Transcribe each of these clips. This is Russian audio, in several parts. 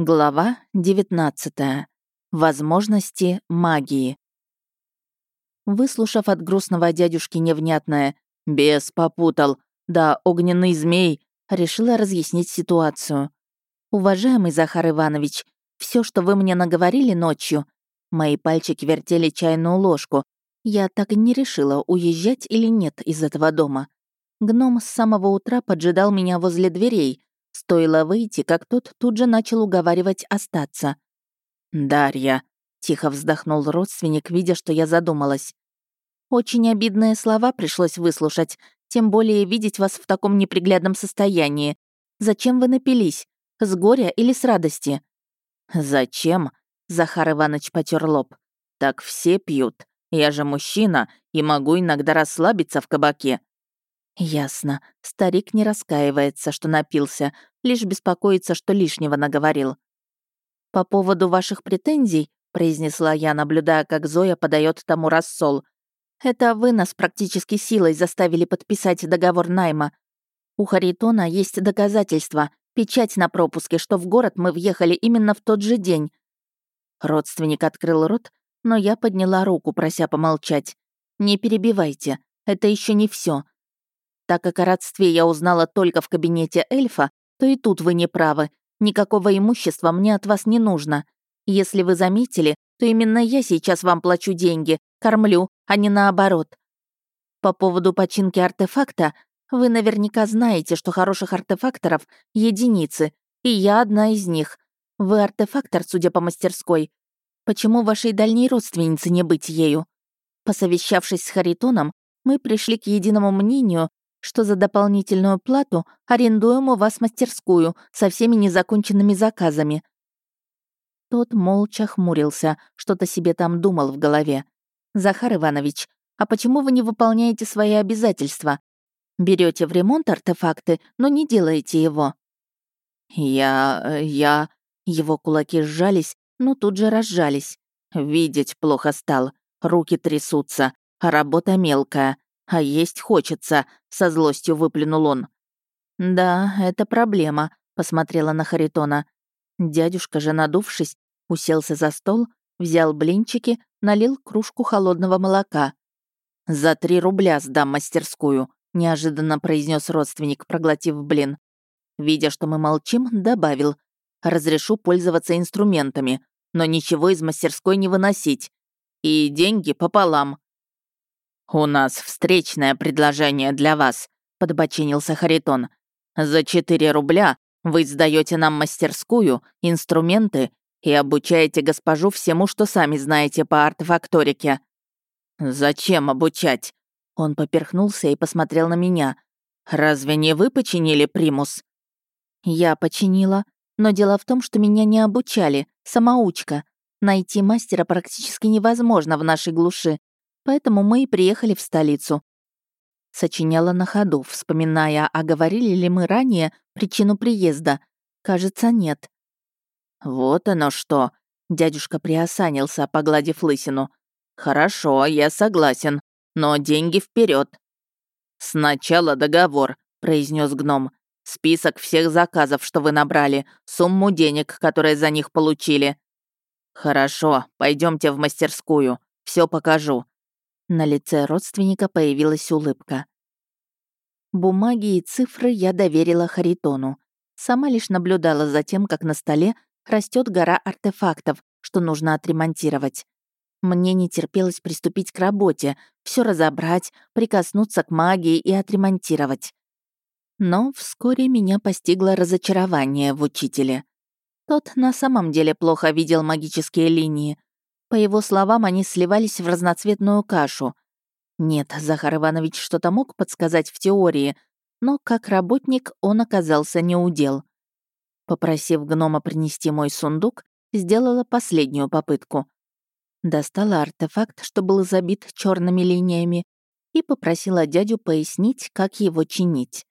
Глава 19. Возможности магии. Выслушав от грустного дядюшки невнятное «Бес попутал», да огненный змей, решила разъяснить ситуацию. «Уважаемый Захар Иванович, все, что вы мне наговорили ночью...» Мои пальчики вертели чайную ложку. Я так и не решила, уезжать или нет из этого дома. Гном с самого утра поджидал меня возле дверей, Стоило выйти, как тот тут же начал уговаривать остаться. «Дарья», — тихо вздохнул родственник, видя, что я задумалась. «Очень обидные слова пришлось выслушать, тем более видеть вас в таком неприглядном состоянии. Зачем вы напились? С горя или с радости?» «Зачем?» — Захар Иванович потер лоб. «Так все пьют. Я же мужчина и могу иногда расслабиться в кабаке. Ясно. Старик не раскаивается, что напился, лишь беспокоится, что лишнего наговорил. «По поводу ваших претензий», — произнесла я, наблюдая, как Зоя подает тому рассол, «это вы нас практически силой заставили подписать договор найма. У Харитона есть доказательства, печать на пропуске, что в город мы въехали именно в тот же день». Родственник открыл рот, но я подняла руку, прося помолчать. «Не перебивайте, это еще не все. Так как о родстве я узнала только в кабинете эльфа, то и тут вы не правы. Никакого имущества мне от вас не нужно. Если вы заметили, то именно я сейчас вам плачу деньги, кормлю, а не наоборот. По поводу починки артефакта, вы наверняка знаете, что хороших артефакторов — единицы, и я одна из них. Вы артефактор, судя по мастерской. Почему вашей дальней родственнице не быть ею? Посовещавшись с Харитоном, мы пришли к единому мнению, что за дополнительную плату арендуем у вас мастерскую со всеми незаконченными заказами». Тот молча хмурился, что-то себе там думал в голове. «Захар Иванович, а почему вы не выполняете свои обязательства? Берете в ремонт артефакты, но не делаете его». «Я... Я...» Его кулаки сжались, но тут же разжались. «Видеть плохо стал, руки трясутся, работа мелкая. А есть хочется», — со злостью выплюнул он. «Да, это проблема», — посмотрела на Харитона. Дядюшка же, надувшись, уселся за стол, взял блинчики, налил кружку холодного молока. «За три рубля сдам мастерскую», — неожиданно произнес родственник, проглотив блин. Видя, что мы молчим, добавил. «Разрешу пользоваться инструментами, но ничего из мастерской не выносить. И деньги пополам. «У нас встречное предложение для вас», — подбочинился Харитон. «За 4 рубля вы сдаете нам мастерскую, инструменты и обучаете госпожу всему, что сами знаете по артефакторике». «Зачем обучать?» Он поперхнулся и посмотрел на меня. «Разве не вы починили примус?» «Я починила, но дело в том, что меня не обучали, самоучка. Найти мастера практически невозможно в нашей глуши поэтому мы и приехали в столицу. Сочиняла на ходу, вспоминая, а говорили ли мы ранее причину приезда. Кажется, нет. «Вот оно что!» — дядюшка приосанился, погладив лысину. «Хорошо, я согласен, но деньги вперед. «Сначала договор», — произнес гном. «Список всех заказов, что вы набрали, сумму денег, которые за них получили». «Хорошо, пойдемте в мастерскую, все покажу. На лице родственника появилась улыбка. Бумаги и цифры я доверила Харитону. Сама лишь наблюдала за тем, как на столе растет гора артефактов, что нужно отремонтировать. Мне не терпелось приступить к работе, все разобрать, прикоснуться к магии и отремонтировать. Но вскоре меня постигло разочарование в учителе. Тот на самом деле плохо видел магические линии, по его словам, они сливались в разноцветную кашу. Нет, Захар Иванович что-то мог подсказать в теории, но как работник он оказался неудел. Попросив гнома принести мой сундук, сделала последнюю попытку. Достала артефакт, что был забит черными линиями, и попросила дядю пояснить, как его чинить.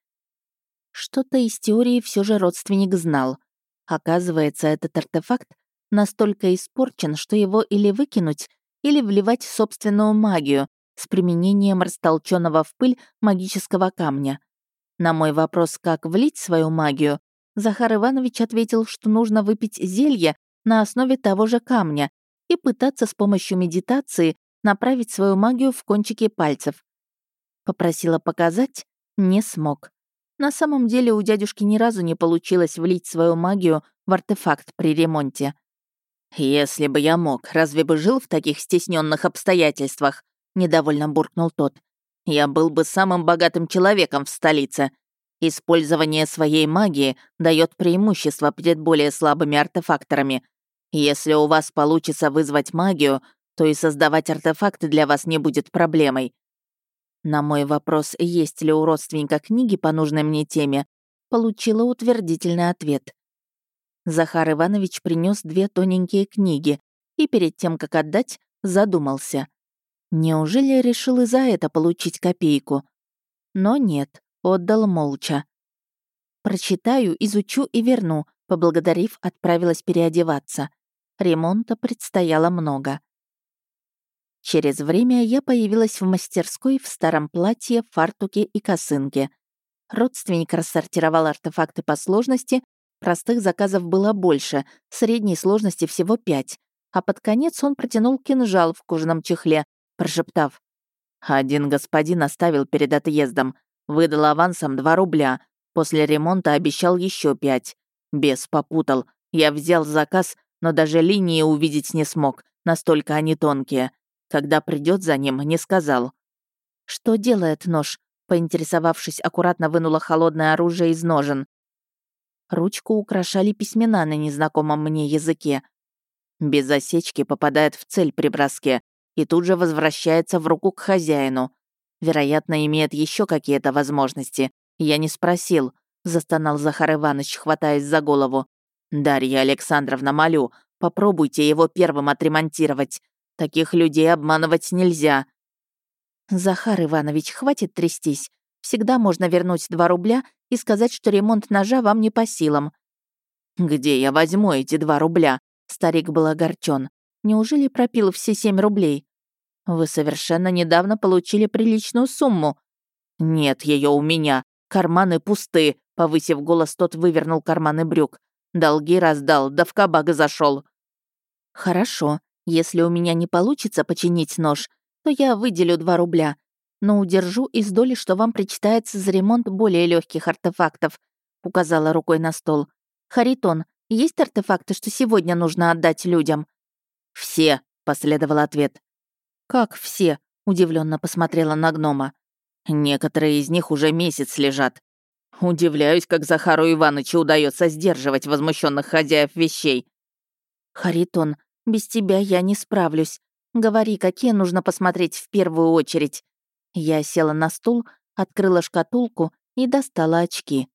Что-то из теории все же родственник знал. Оказывается, этот артефакт настолько испорчен, что его или выкинуть, или вливать собственную магию с применением растолченного в пыль магического камня. На мой вопрос, как влить свою магию, Захар Иванович ответил, что нужно выпить зелье на основе того же камня и пытаться с помощью медитации направить свою магию в кончики пальцев. Попросила показать, не смог. На самом деле у дядюшки ни разу не получилось влить свою магию в артефакт при ремонте. «Если бы я мог, разве бы жил в таких стесненных обстоятельствах?» — недовольно буркнул тот. «Я был бы самым богатым человеком в столице. Использование своей магии дает преимущество перед более слабыми артефакторами. Если у вас получится вызвать магию, то и создавать артефакты для вас не будет проблемой. На мой вопрос, есть ли у родственника книги по нужной мне теме, получила утвердительный ответ. Захар Иванович принес две тоненькие книги и перед тем, как отдать, задумался. Неужели решил и за это получить копейку? Но нет, Отдал молча. «Прочитаю, изучу и верну», поблагодарив, отправилась переодеваться. Ремонта предстояло много. Через время я появилась в мастерской в старом платье, фартуке и косынке. Родственник рассортировал артефакты по сложности, простых заказов было больше, средней сложности всего пять, а под конец он протянул кинжал в кожаном чехле, прошептав. «Один господин оставил перед отъездом. Выдал авансом 2 рубля. После ремонта обещал еще пять. Бес попутал. Я взял заказ, но даже линии увидеть не смог. Настолько они тонкие. Когда придет за ним, не сказал. «Что делает нож?» Поинтересовавшись, аккуратно вынула холодное оружие из ножен. Ручку украшали письмена на незнакомом мне языке. Без осечки попадает в цель при броске и тут же возвращается в руку к хозяину. Вероятно, имеет еще какие-то возможности. Я не спросил», — застонал Захар Иванович, хватаясь за голову. «Дарья Александровна, молю, попробуйте его первым отремонтировать. Таких людей обманывать нельзя». «Захар Иванович, хватит трястись. Всегда можно вернуть два рубля и сказать, что ремонт ножа вам не по силам». «Где я возьму эти два рубля?» Старик был огорчен. «Неужели пропил все семь рублей?» Вы совершенно недавно получили приличную сумму. Нет ее у меня. Карманы пусты. Повысив голос, тот вывернул карманы брюк. Долги раздал, да в кабак зашел. Хорошо. Если у меня не получится починить нож, то я выделю два рубля. Но удержу из доли, что вам причитается за ремонт более легких артефактов, указала рукой на стол. Харитон, есть артефакты, что сегодня нужно отдать людям? Все, последовал ответ. «Как все?» — удивленно посмотрела на гнома. «Некоторые из них уже месяц лежат. Удивляюсь, как Захару Ивановичу удается сдерживать возмущенных хозяев вещей». «Харитон, без тебя я не справлюсь. Говори, какие нужно посмотреть в первую очередь». Я села на стул, открыла шкатулку и достала очки.